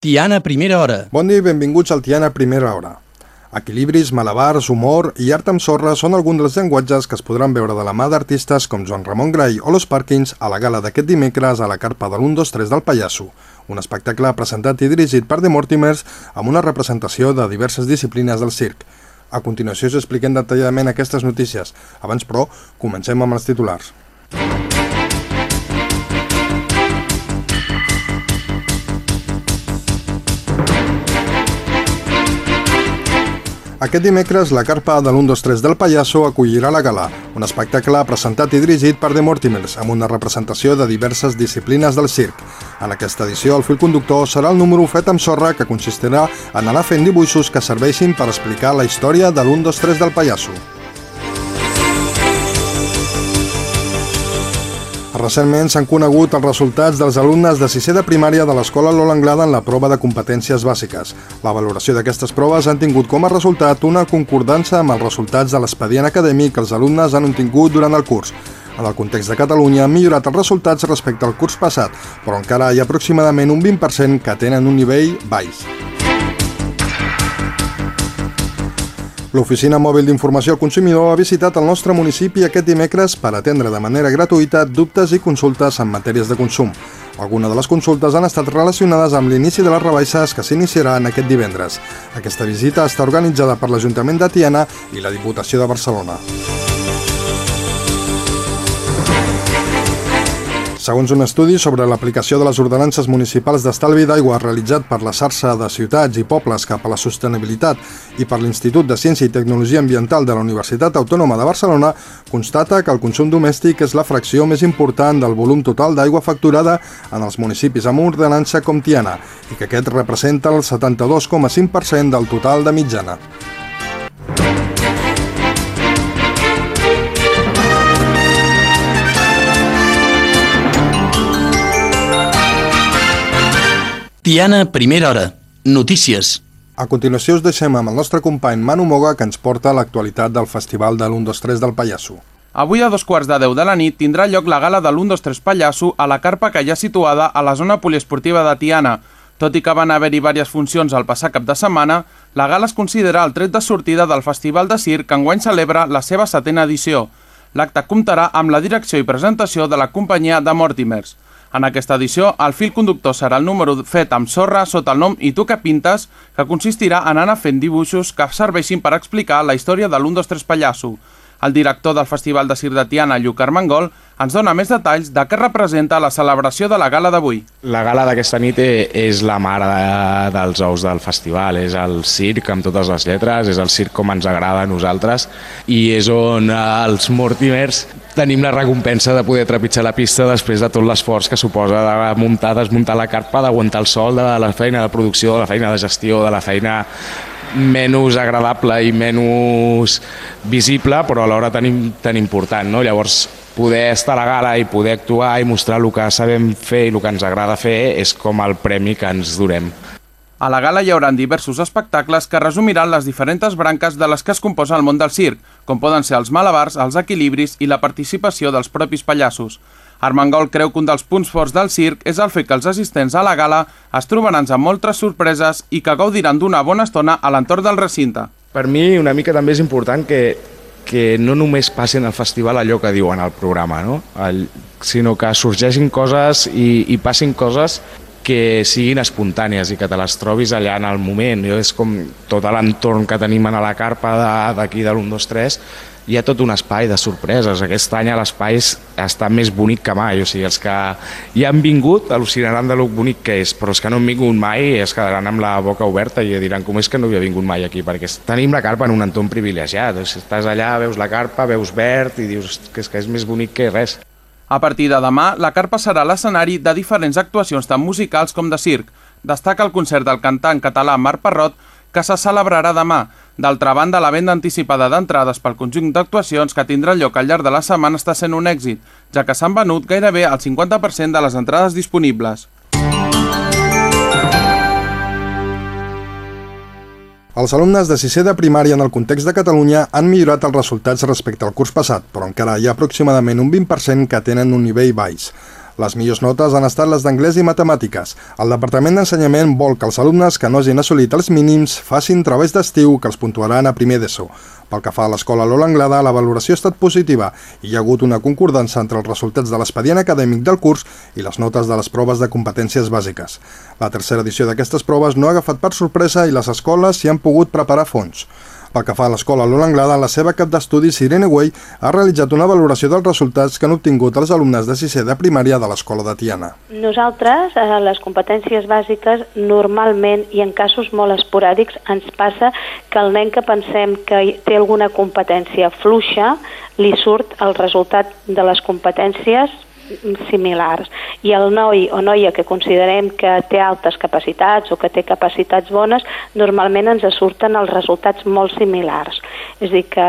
Tiana Primera Hora. Bon dia i benvinguts al Tiana Primera Hora. Equilibris, malabars, humor i art amb sorra són alguns dels llenguatges que es podran veure de la mà d'artistes com Joan Ramon Gray o Los Parkins a la gala d'aquest dimecres a la carpa de l'1-2-3 del Pallasso, un espectacle presentat i dirigit per The Mortimers amb una representació de diverses disciplines del circ. A continuació us expliquem detalladament aquestes notícies. Abans, però, comencem amb els titulars. Aquest dimecres, la carpa de l'1-2-3 del Pallasso acollirà la gala, un espectacle presentat i dirigit per The Mortimers, amb una representació de diverses disciplines del circ. En aquesta edició, el fil conductor serà el número fet amb sorra que consistirà en anar fent dibuixos que serveixin per explicar la història de l'1-2-3 del Pallasso. Recentment s'han conegut els resultats dels alumnes de sisè de primària de l'Escola Lola Anglada en la prova de competències bàsiques. La valoració d'aquestes proves han tingut com a resultat una concordança amb els resultats de l'expedient acadèmic que els alumnes han obtingut durant el curs. En el context de Catalunya han millorat els resultats respecte al curs passat, però encara hi ha aproximadament un 20% que tenen un nivell baix. L'Oficina Mòbil d'Informació al Consumidor ha visitat el nostre municipi aquest dimecres per atendre de manera gratuïta dubtes i consultes en matèries de consum. Algunes de les consultes han estat relacionades amb l'inici de les rebaixes que s'iniciaran aquest divendres. Aquesta visita està organitzada per l'Ajuntament de Tiana i la Diputació de Barcelona. Segons un estudi sobre l'aplicació de les ordenances municipals d'estalvi d'aigua realitzat per la xarxa de ciutats i pobles cap a la sostenibilitat i per l'Institut de Ciència i Tecnologia Ambiental de la Universitat Autònoma de Barcelona, constata que el consum domèstic és la fracció més important del volum total d'aigua facturada en els municipis amb ordenança com Tiana i que aquest representa el 72,5% del total de mitjana. Tiana Primera Hora. Notícies. A continuació us deixem amb el nostre company Manu Moga que ens porta l'actualitat del Festival de l'1-2-3 del Pallasso. Avui a dos quarts de deu de la nit tindrà lloc la gala de l'1-2-3 Pallasso a la carpa que hi ha situada a la zona poliesportiva de Tiana. Tot i que van haver-hi diverses funcions al passat cap de setmana, la gala es considera el tret de sortida del Festival de Circ que enguany celebra la seva setena edició. L'acte comptarà amb la direcció i presentació de la companyia de Mortimers. En aquesta edició, el fil conductor serà el número fet amb sorra sota el nom I tu que pintes, que consistirà en anar fent dibuixos que serveixin per explicar la història de l'1-2-3 Pallasso. El director del Festival de Circ de Tiana, Lluc Armengol, ens dona més detalls de què representa la celebració de la gala d'avui. La gala d'aquesta nit és la mare de, dels ous del festival, és el circ amb totes les lletres, és el circ com ens agrada a nosaltres i és on els Mortimers tenim la recompensa de poder trepitjar la pista després de tot l'esforç que suposa de muntar, desmuntar la carpa, d'aguantar el sol, de la feina de producció, de la feina de gestió, de la feina menys agradable i menys visible, però alhora tan, tan important. No? Llavors, poder estar a la gala i poder actuar i mostrar el que sabem fer i el que ens agrada fer és com el premi que ens durem. A la gala hi haurà diversos espectacles que resumiran les diferents branques de les que es composa el món del circ, com poden ser els malabars, els equilibris i la participació dels propis pallassos. Armengol creu que un dels punts forts del circ és el fet que els assistents a la gala es trobaran amb moltes sorpreses i que gaudiran d'una bona estona a l'entorn del recinte. Per mi una mica també és important que, que no només passin al festival allò que diuen al programa, no? El, sinó que sorgeixin coses i, i passin coses que siguin espontànies i que te les trobis allà en el moment. Jo és com tot l'entorn que tenim a la carpa d'aquí de, de l'1, 2, 3, hi ha tot un espai de sorpreses. Aquest any l'espai està més bonic que mai, o sigui, els que hi han vingut al·lucinaran de lo bonic que és, però els que no han vingut mai es quedaran amb la boca oberta i diran com és que no havia vingut mai aquí, perquè tenim la carpa en un entorn privilegiat, o sigui, estàs allà, veus la carpa, veus verd i dius que és, que és més bonic que res. A partir de demà, la carpa serà l'escenari de diferents actuacions tant musicals com de circ. Destaca el concert del cantant català Marc Parrot, que se celebrarà demà. D'altra banda, la venda anticipada d'entrades pel conjunt d'actuacions que tindrà lloc al llarg de la setmana està sent un èxit, ja que s'han venut gairebé el 50% de les entrades disponibles. Els alumnes de sisè de primària en el context de Catalunya han millorat els resultats respecte al curs passat, però encara hi ha aproximadament un 20% que tenen un nivell baix. Les millors notes han estat les d'anglès i matemàtiques. El Departament d'Ensenyament vol que els alumnes que no hagin assolit els mínims facin treballs d'estiu que els puntuaran a primer d'ESO. Pel que fa a l'escola Lola Anglada, la valoració ha estat positiva i hi ha hagut una concordança entre els resultats de l'expedient acadèmic del curs i les notes de les proves de competències bàsiques. La tercera edició d'aquestes proves no ha agafat per sorpresa i les escoles s'hi han pogut preparar fons. Pel que fa a l'escola Lola Anglada, la seva cap d'estudis, Irene Way, ha realitzat una valoració dels resultats que han obtingut els alumnes de sisè de primària de l'escola de Tiana. Nosaltres, a les competències bàsiques, normalment i en casos molt esporàdics, ens passa que el nen que pensem que té alguna competència fluixa, li surt el resultat de les competències similars. I el noi o noia que considerem que té altes capacitats o que té capacitats bones, normalment ens surten els resultats molt similars. És a dir, que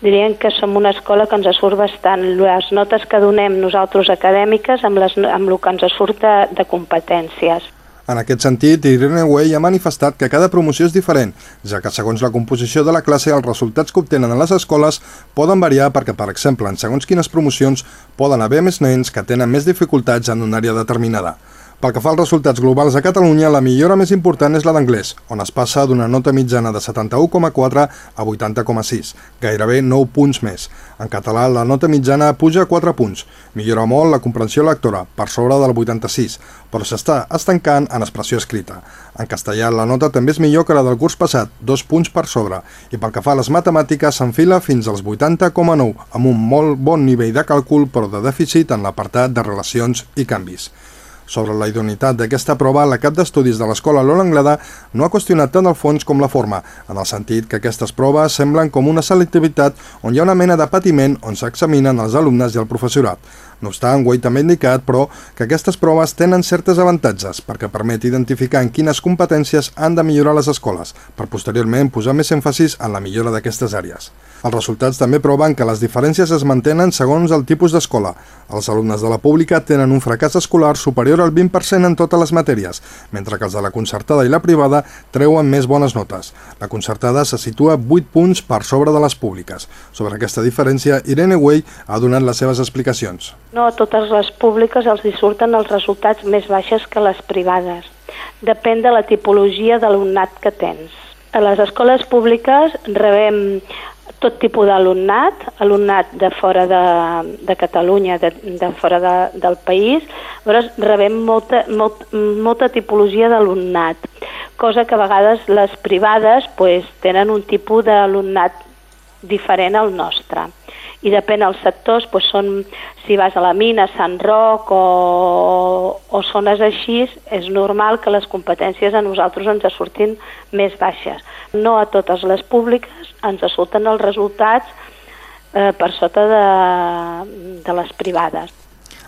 diríem que som una escola que ens surt bastant les notes que donem nosaltres acadèmiques amb, les, amb el que ens surt de, de competències. En aquest sentit, Irene Way ha manifestat que cada promoció és diferent, ja que segons la composició de la classe els resultats que obtenen a les escoles poden variar perquè, per exemple, en segons quines promocions poden haver més nens que tenen més dificultats en una àrea determinada. Pel que fa als resultats globals a Catalunya, la millora més important és la d'anglès, on es passa d'una nota mitjana de 71,4 a 80,6, gairebé 9 punts més. En català, la nota mitjana puja 4 punts. Millora molt la comprensió lectora, per sobre del 86, però s'està estancant en expressió escrita. En castellà, la nota també és millor que la del curs passat, 2 punts per sobre, i pel que fa a les matemàtiques, s'enfila fins als 80,9, amb un molt bon nivell de càlcul, però de dèficit en l'apartat de relacions i canvis. Sobre la idoneïtat d'aquesta prova, la cap d'estudis de l'escola Lola Anglada no ha qüestionat tant el fons com la forma, en el sentit que aquestes proves semblen com una selectivitat on hi ha una mena de patiment on s'examinen els alumnes i el professorat. No obstant, Way també ha indicat, però, que aquestes proves tenen certes avantatges perquè permet identificar en quines competències han de millorar les escoles, per posteriorment posar més èmfasis en la millora d'aquestes àrees. Els resultats també proven que les diferències es mantenen segons el tipus d'escola. Els alumnes de la pública tenen un fracàs escolar superior al 20% en totes les matèries, mentre que els de la concertada i la privada treuen més bones notes. La concertada se situa 8 punts per sobre de les públiques. Sobre aquesta diferència, Irene Way ha donat les seves explicacions. No a totes les públiques els hi surten els resultats més baixes que les privades. Depèn de la tipologia d'alumnat que tens. A les escoles públiques rebem tot tipus d'alumnat, alumnat de fora de, de Catalunya, de, de fora de, del país, llavors rebem molta, molt, molta tipologia d'alumnat, cosa que a vegades les privades pues, tenen un tipus d'alumnat diferent al nostre i depèn dels sectors, doncs són, si vas a la mina, Sant Roc o, o zones així, és normal que les competències a nosaltres ens surtin més baixes. No a totes les públiques ens surten els resultats eh, per sota de, de les privades.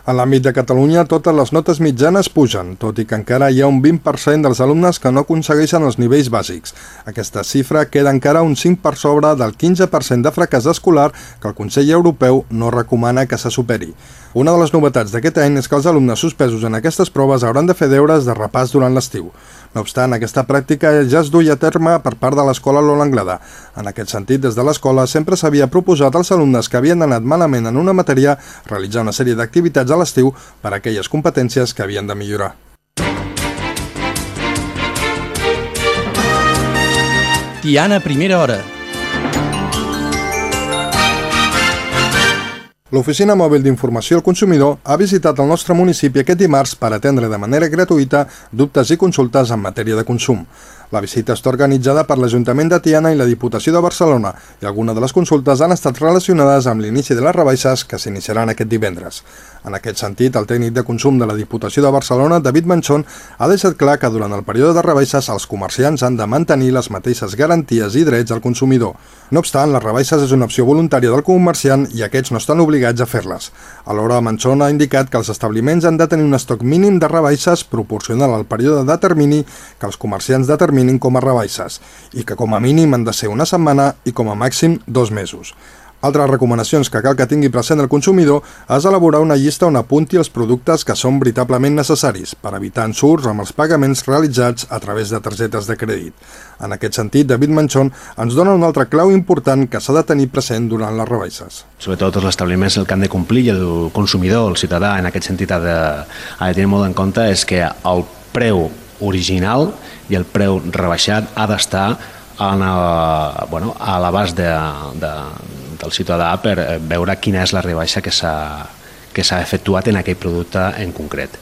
En l'àmbit de Catalunya, totes les notes mitjanes pugen, tot i que encara hi ha un 20% dels alumnes que no aconsegueixen els nivells bàsics. Aquesta xifra queda encara un 5 per sobre del 15% de fracàs escolar que el Consell Europeu no recomana que se superi. Una de les novetats d'aquest any és que els alumnes suspesos en aquestes proves hauran de fer deures de repàs durant l'estiu. No obstant, aquesta pràctica ja es duia a terme per part de l'escola Lola Anglada. En aquest sentit, des de l'escola sempre s'havia proposat als alumnes que havien anat malament en una matèria realitzar una sèrie d'activitats a l'estiu per a aquelles competències que havien de millorar. Tiana Primera Hora L'Oficina Mòbil d'Informació al Consumidor ha visitat el nostre municipi aquest dimarts per atendre de manera gratuïta dubtes i consultes en matèria de consum. La visita està organitzada per l'Ajuntament de Tiana i la Diputació de Barcelona i algunes de les consultes han estat relacionades amb l'inici de les rebaixes que s'iniciaran aquest divendres. En aquest sentit, el tècnic de consum de la Diputació de Barcelona, David Manchón, ha deixat clar que durant el període de rebaixes els comerciants han de mantenir les mateixes garanties i drets al consumidor. No obstant, les rebaixes és una opció voluntària del comerciant i aquests no estan obligats a fer-les. Alhora, Manchón ha indicat que els establiments han de tenir un estoc mínim de rebaixes proporcional al període de termini que els comerciants determinin com a rebaixes i que com a mínim han de ser una setmana i com a màxim dos mesos. Altres recomanacions que cal que tingui present el consumidor és elaborar una llista on apunti els productes que són veritablement necessaris per evitar ensurts amb els pagaments realitzats a través de targetes de crèdit. En aquest sentit, David Manchón ens dona un altre clau important que s'ha de tenir present durant les rebaixes. Sobretot els establiments el que han de complir i el consumidor, el ciutadà, en aquest sentit ha de, ha de tenir molt en compte és que el preu original i el preu rebaixat ha d'estar en el, bueno, a l'abast de, de, del ciutadà per veure quina és la rebaixa que s'ha efectuat en aquell producte en concret.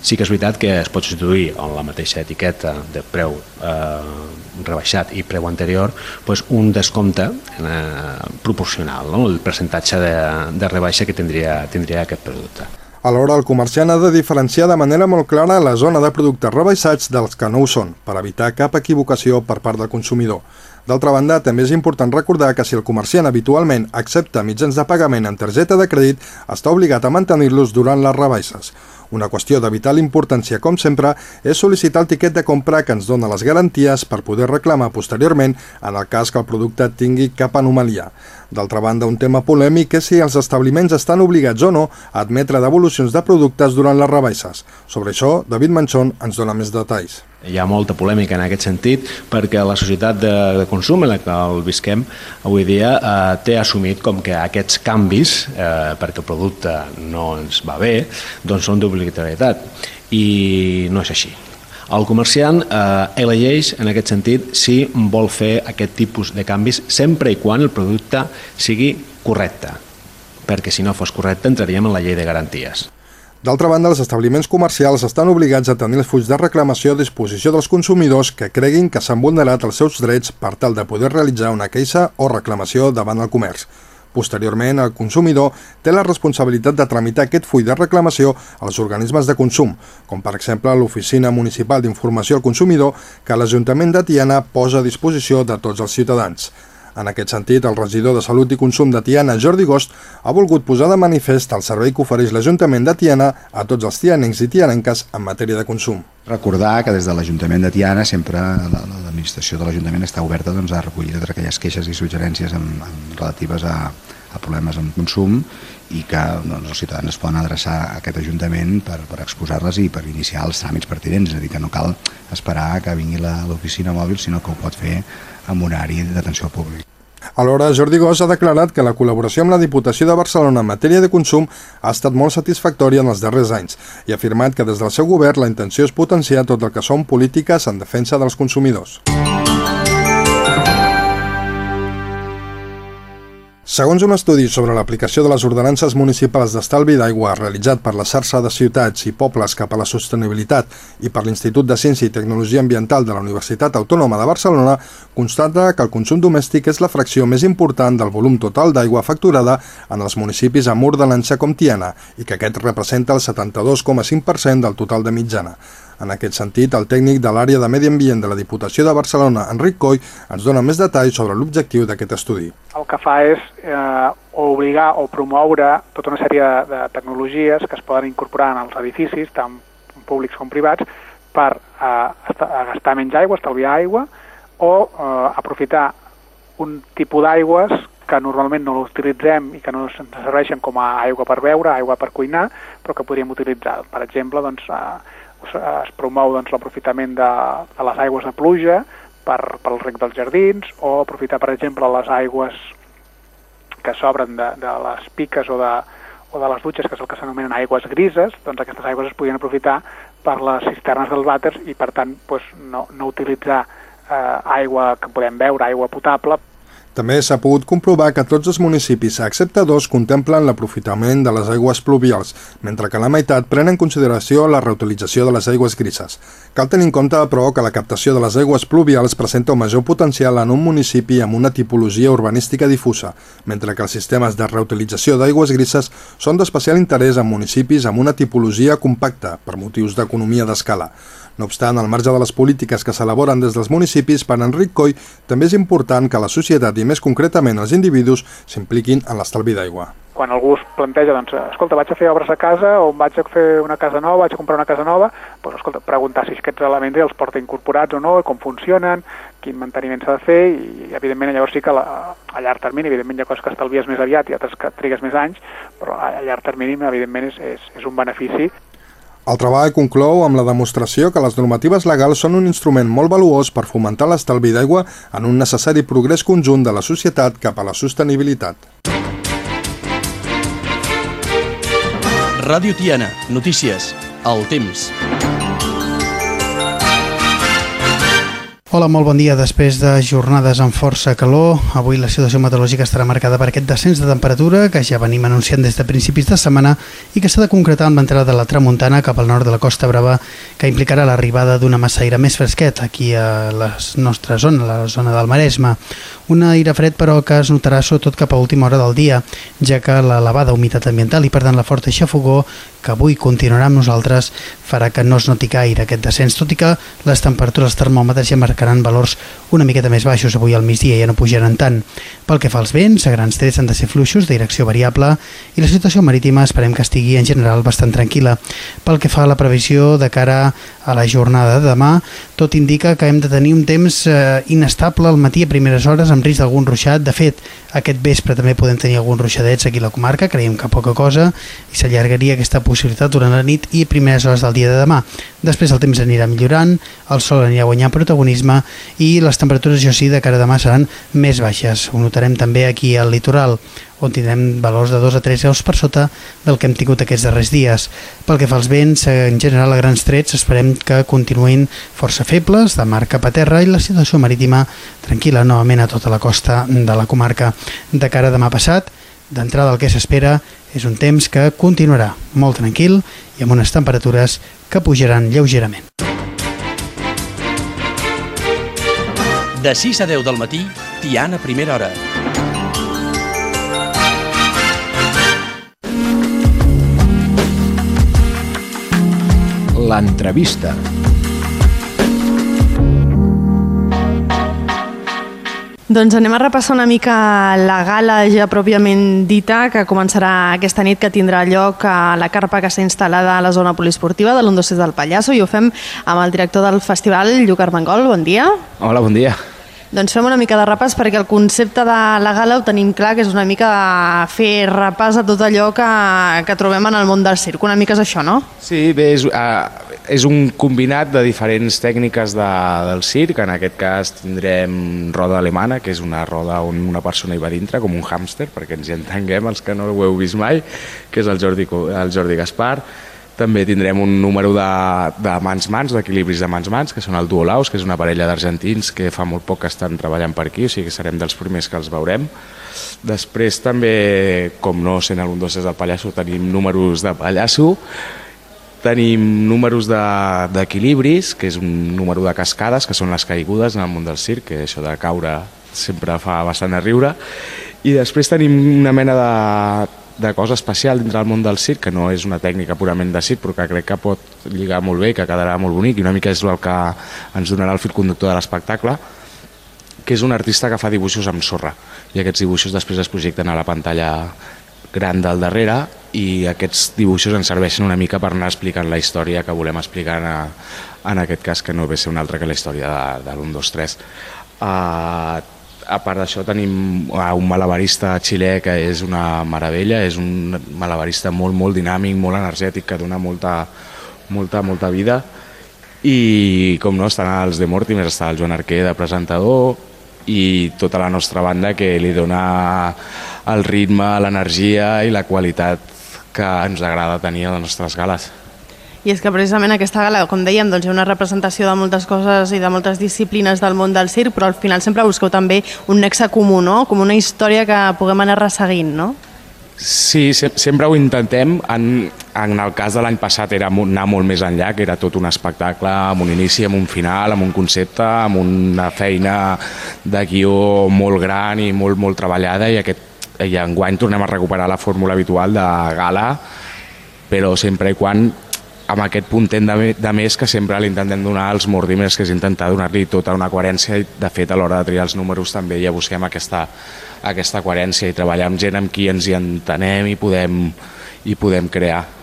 Sí que és veritat que es pot substituir en la mateixa etiqueta de preu eh, rebaixat i preu anterior pues un descompte eh, proporcional, no? el percentatge de, de rebaixa que tindria, tindria aquest producte. Alhora, el comerciant ha de diferenciar de manera molt clara la zona de productes rebaixats dels que no ho són, per evitar cap equivocació per part del consumidor. D'altra banda, també és important recordar que si el comerciant habitualment accepta mitjans de pagament en targeta de crèdit, està obligat a mantenir-los durant les rebaixes. Una qüestió de vital importància, com sempre, és sol·licitar el tiquet de compra que ens dona les garanties per poder reclamar posteriorment en el cas que el producte tingui cap anomalia. D'altra banda, un tema polèmic és si els establiments estan obligats o no a admetre devolucions de productes durant les rebaixes. Sobre això, David Manchón ens dona més detalls. Hi ha molta polèmica en aquest sentit perquè la societat de, de consum en la que el visquem avui dia eh, té assumit com que aquests canvis, eh, perquè el producte no ens va bé, doncs són d'obligatorietat i no és així. El comerciant eh, elegeix en aquest sentit si vol fer aquest tipus de canvis sempre i quan el producte sigui correcte, perquè si no fos correcte entraríem en la llei de garanties. D'altra banda, els establiments comercials estan obligats a tenir els fulls de reclamació a disposició dels consumidors que creguin que s'han vulnerat els seus drets per tal de poder realitzar una queixa o reclamació davant el comerç. Posteriorment, el consumidor té la responsabilitat de tramitar aquest full de reclamació als organismes de consum, com per exemple l'Oficina Municipal d'Informació al Consumidor que l'Ajuntament de Tiana posa a disposició de tots els ciutadans. En aquest sentit, el regidor de Salut i Consum de Tiana, Jordi Gost, ha volgut posar de manifest el servei que ofereix l'Ajuntament de Tiana a tots els tianencs i tianenques en matèria de consum. Recordar que des de l'Ajuntament de Tiana sempre l'administració de l'Ajuntament està oberta doncs, a recollir totes aquelles queixes i suggerències amb, amb relatives a, a problemes amb consum i que doncs, els ciutadans es poden adreçar a aquest Ajuntament per, per exposar-les i per iniciar els tràmits pertinents, és a dir, que no cal esperar que vingui l'oficina mòbil, sinó que ho pot fer amb horari d'atenció al públic. Alhora, Jordi Gós ha declarat que la col·laboració amb la Diputació de Barcelona en matèria de consum ha estat molt satisfactòria en els darrers anys i ha afirmat que des del seu govern la intenció és potenciar tot el que són polítiques en defensa dels consumidors. Segons un estudi sobre l'aplicació de les ordenances municipals d'estalvi d'aigua realitzat per la xarxa de ciutats i pobles cap a la sostenibilitat i per l'Institut de Ciència i Tecnologia Ambiental de la Universitat Autònoma de Barcelona, constata que el consum domèstic és la fracció més important del volum total d'aigua facturada en els municipis amb ordenança com Tiana i que aquest representa el 72,5% del total de mitjana. En aquest sentit, el tècnic de l'àrea de Medi Ambient de la Diputació de Barcelona, Enric Coy, ens dona més detalls sobre l'objectiu d'aquest estudi. El que fa és eh, obligar o promoure tota una sèrie de, de tecnologies que es poden incorporar en els edificis, tant públics com privats, per eh, gastar menys aigua, estalviar aigua, o eh, aprofitar un tipus d'aigües que normalment no l'utilitzem i que no ens serveixen com a aigua per beure, aigua per cuinar, però que podríem utilitzar. Per exemple, doncs, eh, es promou doncs, l'aprofitament de, de les aigües de pluja per, pel rec dels jardins o aprofitar, per exemple, les aigües que s'obren de, de les piques o de, o de les dutxes, que és el que s'anomenen aigües grises, doncs aquestes aigües es podien aprofitar per les cisternes dels vàters i, per tant, doncs, no, no utilitzar eh, aigua que podem beure, aigua potable, també s'ha pogut comprovar que tots els municipis, excepte dos, contemplen l'aprofitament de les aigües pluvials, mentre que la meitat pren en consideració la reutilització de les aigües grises. Cal tenir en compte, però, que la captació de les aigües pluvials presenta un major potencial en un municipi amb una tipologia urbanística difusa, mentre que els sistemes de reutilització d'aigües grises són d'especial interès en municipis amb una tipologia compacta, per motius d'economia d'escala. No obstant, al marge de les polítiques que s'elaboren des dels municipis, per Enric Coy, també és important que la societat i més concretament els individus s'impliquin en l'estalvi d'aigua. quan algú es planteja, doncs, escolta, vaig a fer obres a casa o vaig a fer una casa nova, vaig a comprar una casa nova, doncs, escolta, preguntar si aquests elements els porta incorporats o no, com funcionen, quin manteniment s'ha de fer i, evidentment, llavors sí que la, a llarg termini, evidentment, hi ha coses que estalvies més aviat i altres que trigues més anys, però a llarg termini, evidentment, és, és, és un benefici el treball conclou amb la demostració que les normatives legals són un instrument molt valuós per fomentar l'estalvi d'aigua en un necessari progrés conjunt de la societat cap a la sostenibilitat. Ràdio Tiana, notícies, el temps. Hola, molt bon dia. Després de jornades amb força calor, avui la situació meteorològica estarà marcada per aquest descens de temperatura que ja venim anunciant des de principis de setmana i que s'ha de concretar amb l'entrada de la tramuntana cap al nord de la Costa Brava que implicarà l'arribada d'una massa aire més fresquet aquí a la nostra zona, la zona del Maresme. Un aire fred però que es notarà sobretot cap a última hora del dia, ja que l'elevada humitat ambiental i per tant la forta xafogó que avui continuarà amb nosaltres farà que no es noti gaire aquest descens, tot i que les temperatures termòmetres ja marcaran valors una miqueta més baixos avui al migdia, ja no pujaran tant. Pel que fa als vents, a grans trets han de ser fluixos, de direcció variable, i la situació marítima esperem que estigui en general bastant tranquil·la. Pel que fa a la previsió de cara a la jornada de demà, tot indica que hem de tenir un temps eh, inestable al matí a primeres hores amb risc d'algun ruixat. De fet, aquest vespre també podem tenir alguns ruixadets aquí a la comarca, creiem que poca cosa, i s'allargaria aquesta possibilitat durant la nit i primeres hores del dia de demà. Després el temps anirà millorant, el sol anirà guanyant protagonisme i les temperatures, jo sí, de cara a demà seran més baixes. Ho notarem també aquí al litoral, on tindrem valors de 2 a 3 graus per sota del que hem tingut aquests darrers dies. Pel que fa als vents, en general a grans trets esperem que continuïn força febles, de mar cap a terra, i la situació marítima tranquil·la novament a tota la costa de la comarca. De cara a demà passat, d'entrada el que s'espera és un temps que continuarà molt tranquil i amb unes temperatures que pujaran lleugerament. De 6 a 10 del matí, Tiana Primera Hora. L'entrevista. Doncs anem a repassar una mica la gala ja pròpiament dita que començarà aquesta nit que tindrà lloc a la carpa que està instal·lada a la zona poliesportiva de l'Ondosses del Pallasso i ho fem amb el director del festival, Lluc Armengol. Bon dia. Hola, bon dia. Doncs fem una mica de repàs perquè el concepte de la gala ho tenim clar, que és una mica fer repàs a tot allò que, que trobem en el món del circ. Una mica és això, no? Sí, bé, és, uh, és un combinat de diferents tècniques de, del circ. En aquest cas tindrem roda alemana, que és una roda on una persona hi va dintre, com un hàmster, perquè ens hi entenguem, els que no ho heu vist mai, que és el Jordi, el Jordi Gaspar també tindrem un número de, de mans-mans, d'equilibris de mans-mans, que són el Duolaus, que és una parella d'argentins que fa molt poc que estan treballant per aquí, o sigui que serem dels primers que els veurem. Després també, com no sent el Undoses del Pallasso, tenim números de pallasso, tenim números d'equilibris, de, que és un número de cascades, que són les caigudes en el món del circ, que això de caure sempre fa bastant a riure, i després tenim una mena de, de cosa especial dintre del món del circ, que no és una tècnica purament de circ, però que crec que pot lligar molt bé i que quedarà molt bonic, i una mica és el que ens donarà el fil conductor de l'espectacle, que és un artista que fa dibuixos amb sorra, i aquests dibuixos després es projecten a la pantalla gran del darrere i aquests dibuixos ens serveixen una mica per anar explicant la història que volem explicar en, en aquest cas que no ve ser una altra que la història de, de l'1, 2, 3. Uh, a part d'això tenim un malabarista xilè que és una meravella, és un malabarista molt, molt dinàmic, molt energètic, que dona molta, molta, molta vida i com no estan els de Mortimer, està el Joan Arquer de presentador i tota la nostra banda que li dona el ritme, l'energia i la qualitat que ens agrada tenir a les nostres gales. I és que precisament aquesta gala, com dèiem, doncs ha una representació de moltes coses i de moltes disciplines del món del circ, però al final sempre busqueu també un nexe comú, no? com una història que puguem anar resseguint, no? Sí, se sempre ho intentem. En, en el cas de l'any passat era anar molt més enllà, que era tot un espectacle amb un inici, amb un final, amb un concepte, amb una feina de guió molt gran i molt, molt treballada i, aquest, i enguany tornem a recuperar la fórmula habitual de gala, però sempre i quan amb aquest puntent de, de més que sempre li intentem donar als Mortimers, que és intentar donar-li tota una coherència i de fet a l'hora de triar els números també ja busquem aquesta, aquesta coherència i treballar amb gent amb qui ens hi entenem i podem, i podem crear.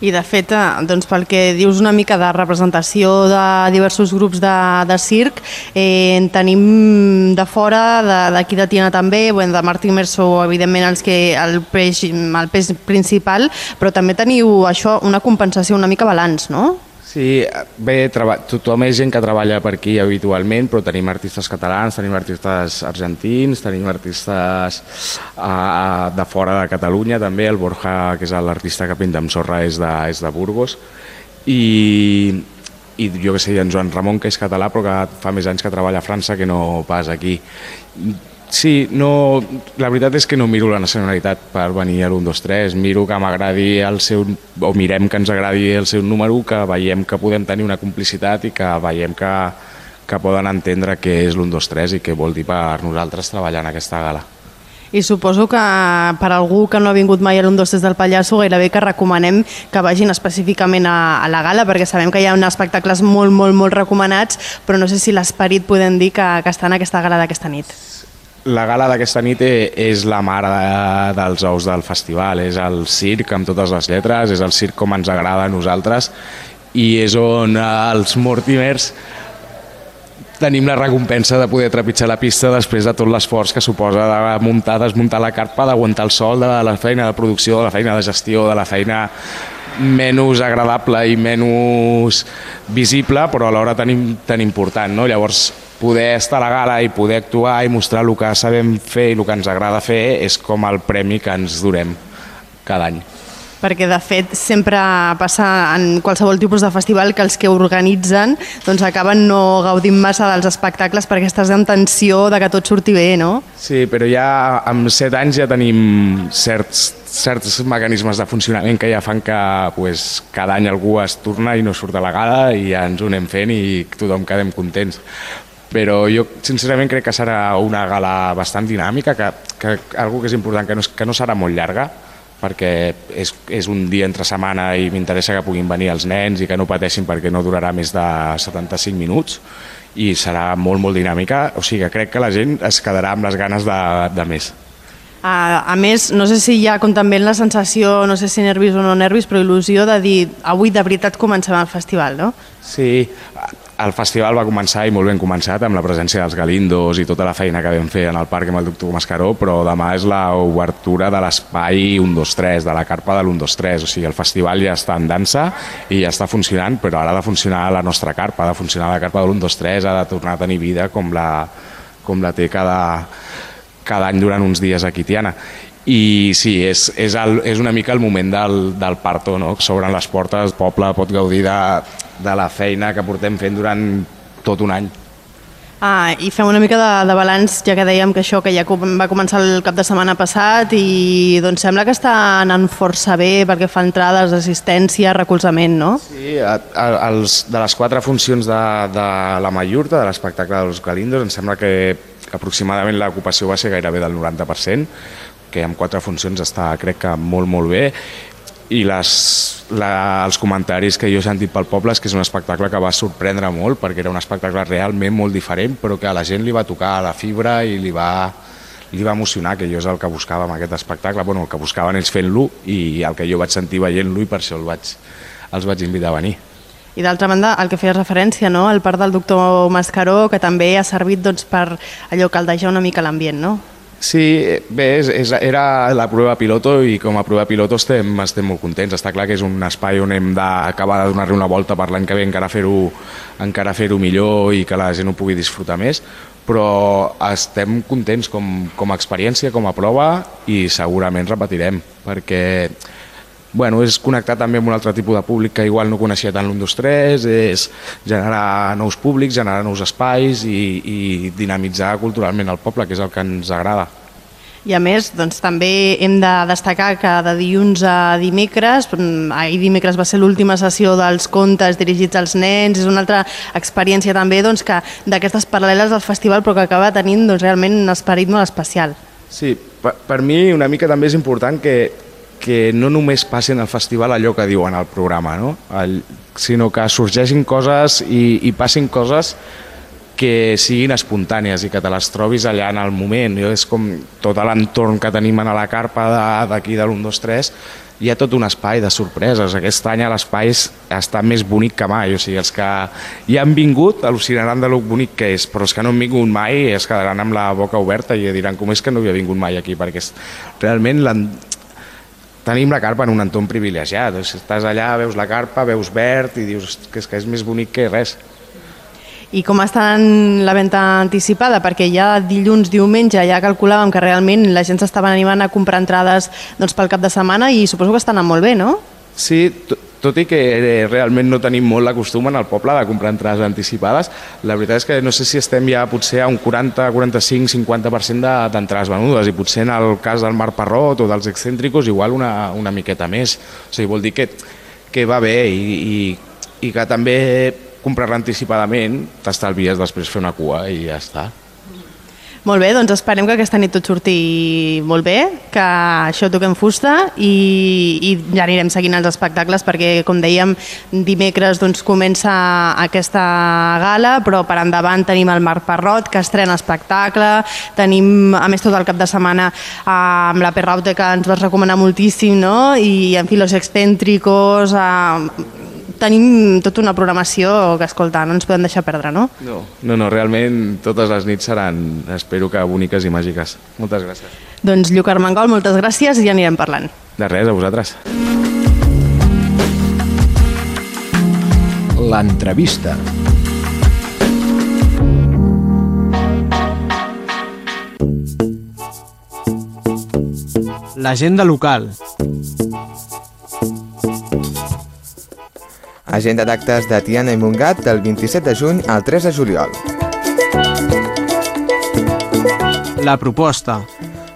I de fet, eh, doncs pel que dius una mica de representació de diversos grups de, de circ, eh, en tenim de fora, d'aquí de, de Tiana també, bueno, de Martí Merso, evidentment els que, el, peix, el peix principal, però també teniu això, una compensació una mica balanç, no? Sí, bé, tothom és gent que treballa per aquí habitualment, però tenim artistes catalans, tenim artistes argentins, tenim artistes uh, de fora de Catalunya també, el Borja, que és l'artista que pinta amb sorra, és de, és de Burgos, i, i jo que sé, en Joan Ramon, que és català, però que fa més anys que treballa a França que no pas aquí. Sí, no, la veritat és que no miro la nacionalitat per venir a l'1, 2, 3, miro que m'agradi el seu, o mirem que ens agradi el seu número, que veiem que podem tenir una complicitat i que veiem que, que poden entendre què és l'1, 2, 3 i què vol dir per nosaltres treballar en aquesta gala. I suposo que per algú que no ha vingut mai a l'1, 2, 3 del Pallasso gairebé que recomanem que vagin específicament a, a la gala perquè sabem que hi ha uns espectacles molt, molt, molt recomanats però no sé si l'esperit podem dir que, que està en aquesta gala d'aquesta nit. La gala d'aquesta nit e, és la mare de, dels ous del festival, és el circ amb totes les lletres, és el circ com ens agrada a nosaltres i és on eh, els Mortimers tenim la recompensa de poder trepitjar la pista després de tot l'esforç que suposa de muntar, desmuntar la carpa, d'aguantar el sol, de la feina de producció, de la feina de gestió, de la feina menys agradable i menys visible, però alhora tan, tan important. No? Llavors, poder estar a la gala i poder actuar i mostrar el que sabem fer i el que ens agrada fer és com el premi que ens durem cada any perquè de fet sempre passa en qualsevol tipus de festival que els que organitzen doncs acaben no gaudint massa dels espectacles perquè estàs en tensió de que tot surti bé, no? Sí, però ja amb set anys ja tenim certs, certs mecanismes de funcionament que ja fan que pues, cada any algú es torna i no surt a la gala i ja ens ho anem fent i tothom quedem contents però jo sincerament crec que serà una gala bastant dinàmica, que, que algo que és important, que no, que no serà molt llarga, perquè és, és un dia entre setmana i m'interessa que puguin venir els nens i que no pateixin perquè no durarà més de 75 minuts i serà molt, molt dinàmica, o sigui que crec que la gent es quedarà amb les ganes de, de més. A, a més, no sé si hi ha com també la sensació, no sé si nervis o no nervis, però il·lusió de dir avui de veritat comencem el festival, no? Sí, el festival va començar i molt ben començat amb la presència dels galindos i tota la feina que vam fer en el parc amb el doctor Mascaró, però demà és l'obertura de l'espai 1-2-3, de la carpa de l'1-2-3, o sigui, el festival ja està en dansa i ja està funcionant, però ara ha de funcionar la nostra carpa, ha de funcionar la carpa de l'1-2-3, ha de tornar a tenir vida com la, com la té cada, cada any durant uns dies aquí Tiana i sí, és, és, el, és una mica el moment del, del parto, no? s'obren les portes, el poble pot gaudir de, de la feina que portem fent durant tot un any. Ah, I fem una mica de, de balanç, ja que dèiem que això que ja va començar el cap de setmana passat i doncs sembla que està anant força bé perquè fa entrades, assistència, recolzament, no? Sí, a, a, els, de les quatre funcions de, de la Mallorta, de l'espectacle dels Galindos, em sembla que aproximadament l'ocupació va ser gairebé del 90%, que amb quatre funcions està, crec que, molt, molt bé i les, la, els comentaris que jo he sentit pel poble és que és un espectacle que va sorprendre molt perquè era un espectacle realment molt diferent però que a la gent li va tocar la fibra i li va, li va emocionar, que jo és el que buscava amb aquest espectacle, bueno, el que buscaven ells fent-lo i el que jo vaig sentir veient-lo i per això el vaig, els vaig invitar a venir. I d'altra banda, el que feies referència, no? el part del doctor Mascaró, que també ha servit doncs, per allò caldejar una mica l'ambient, no? Sí, bé, és, és, era la prova piloto i com a prova piloto estem, estem molt contents. Està clar que és un espai on hem d'acabar de donar-li una volta per l'any que ve encara fer-ho encara fer millor i que la gent ho pugui disfrutar més, però estem contents com, com a experiència, com a prova i segurament repetirem, perquè bueno, és connectar també amb un altre tipus de públic que igual no coneixia tant l'1, 2, 3, és generar nous públics, generar nous espais i, i dinamitzar culturalment el poble, que és el que ens agrada. I a més, doncs, també hem de destacar que de dilluns a dimecres, ahir dimecres va ser l'última sessió dels contes dirigits als nens, és una altra experiència també doncs, que d'aquestes paral·leles del festival però que acaba tenint doncs, realment un esperit molt especial. Sí, per, per mi una mica també és important que que no només passin al festival allò que diuen al programa, no? El, sinó que sorgeixin coses i, i passin coses que siguin espontànies i que te les trobis allà en el moment. Jo és com tot l'entorn que tenim a la carpa d'aquí de l'1, 2, 3, hi ha tot un espai de sorpreses. Aquest any l'espai està més bonic que mai, o sigui, els que hi han vingut al·lucinaran de lo bonic que és, però els que no han vingut mai es quedaran amb la boca oberta i diran com és que no havia vingut mai aquí, perquè és, realment tenim la carpa en un entorn privilegiat. Estàs allà, veus la carpa, veus verd i dius que és, que és més bonic que res. I com està en la venda anticipada? Perquè ja dilluns, diumenge, ja calculàvem que realment la gent s'estava animant a comprar entrades doncs, pel cap de setmana i suposo que està anant molt bé, no? Sí, tot i que eh, realment no tenim molt la costum en el poble de comprar entrades anticipades, la veritat és que no sé si estem ja potser a un 40, 45, 50% d'entrades venudes i potser en el cas del Mar Parrot o dels excèntricos igual una, una miqueta més. O sigui, vol dir que, que va bé i, i, i que també comprar-la anticipadament, t'estalvies després fer una cua i ja està. Molt bé, doncs esperem que aquesta nit tot surti molt bé, que això toquem fusta i, i ja anirem seguint els espectacles perquè, com dèiem, dimecres doncs, comença aquesta gala, però per endavant tenim el Marc Parrot, que estrena espectacle, tenim, a més, tot el cap de setmana amb la Perraute, que ens vas recomanar moltíssim, no? i en Filos Excéntricos, tenim tota una programació que, escolta, no ens podem deixar perdre, no? No, no, no realment totes les nits seran, espero que boniques i màgiques. Moltes gràcies. Doncs Lluc Armengol, moltes gràcies i ja anirem parlant. De res, a vosaltres. L'entrevista. L'agenda local. Agenda d'actes de Tiana i Montgat del 27 de juny al 3 de juliol. La proposta.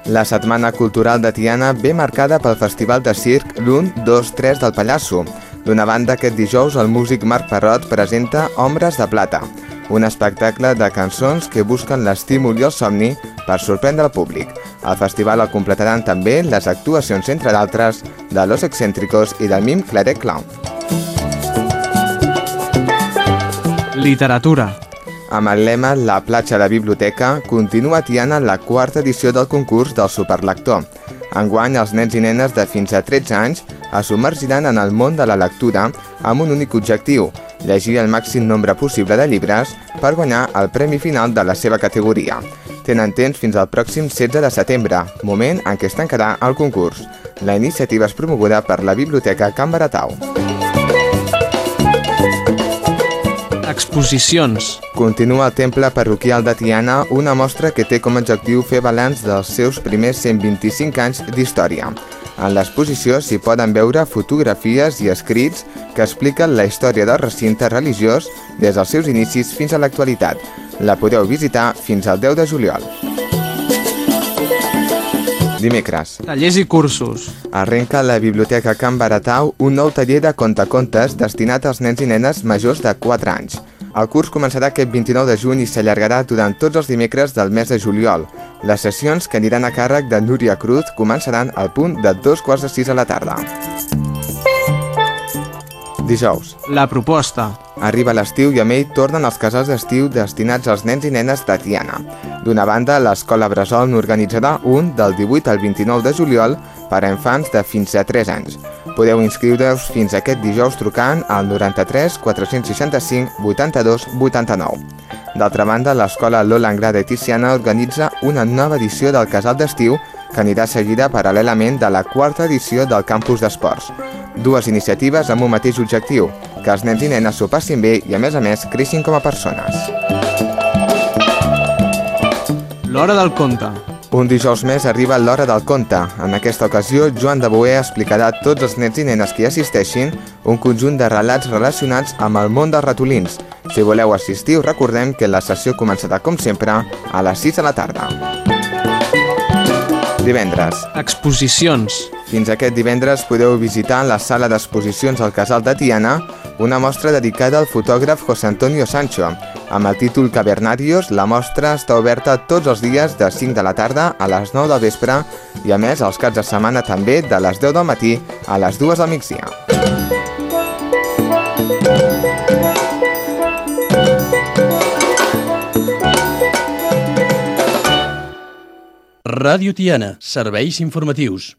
La Setmana Cultural de Tiana ve marcada pel Festival de Circ l'1, 2, 3 del Pallasso. D'una banda, aquest dijous el músic Marc Parrot presenta Ombres de Plata, un espectacle de cançons que busquen l'estímul i el somni per sorprendre el públic. El festival el completaran també les actuacions, entre d'altres, de Los Excéntricos i del mim Claret Clown. Literatura. Amb el lema La platja de biblioteca, continua Tiana la quarta edició del concurs del superlector. Enguany, els nens i nenes de fins a 13 anys es submergiran en el món de la lectura amb un únic objectiu, llegir el màxim nombre possible de llibres per guanyar el premi final de la seva categoria. Tenen temps fins al pròxim 16 de setembre, moment en què es tancarà el concurs. La iniciativa és promoguda per la Biblioteca Can Baratau. Exposicions. Continua el Temple Parroquial de Tiana, una mostra que té com a objectiu fer balanç dels seus primers 125 anys d'història. En l'exposició s'hi poden veure fotografies i escrits que expliquen la història del recinte religiós des dels seus inicis fins a l'actualitat. La podeu visitar fins al 10 de juliol. Dimecres. Tallers i cursos. Arrenca la Biblioteca Can Baratau un nou taller de contacontes destinat als nens i nenes majors de 4 anys. El curs començarà aquest 29 de juny i s'allargarà durant tots els dimecres del mes de juliol. Les sessions que aniran a càrrec de Núria Cruz començaran al punt de dos quarts de sis a la tarda. Dijous. La proposta. Arriba l'estiu i amb ell tornen els casals d'estiu destinats als nens i nenes de Tiana. D'una banda, l'Escola Bressol n'organitzarà un del 18 al 29 de juliol per a infants de fins a 3 anys. Podeu inscriure-us fins aquest dijous trucant al 93 465 82 89. D'altra banda, l'Escola Lola Anglada de Tiziana organitza una nova edició del Casal d'Estiu que anirà seguida paral·lelament de la quarta edició del Campus d'Esports. Dues iniciatives amb un mateix objectiu, que els nens i nenes s'ho passin bé i, a més a més, creixin com a persones. L'hora del conte. Un dijous més arriba l'hora del conte. En aquesta ocasió, Joan de Boé explicarà a tots els nens i nenes que hi assisteixin un conjunt de relats relacionats amb el món dels ratolins. Si voleu assistir, recordem que la sessió començarà, com sempre, a les 6 de la tarda. Divendres. Exposicions. Fins aquest divendres podeu visitar la sala d'exposicions al Casal de Tiana, una mostra dedicada al fotògraf José Antonio Sancho. Amb el títol Cavernarios, la mostra està oberta tots els dies de 5 de la tarda a les 9 del vespre i a més els caps de setmana també de les 10 del matí a les 2 del migdia. Ràdio Tiana, serveis informatius.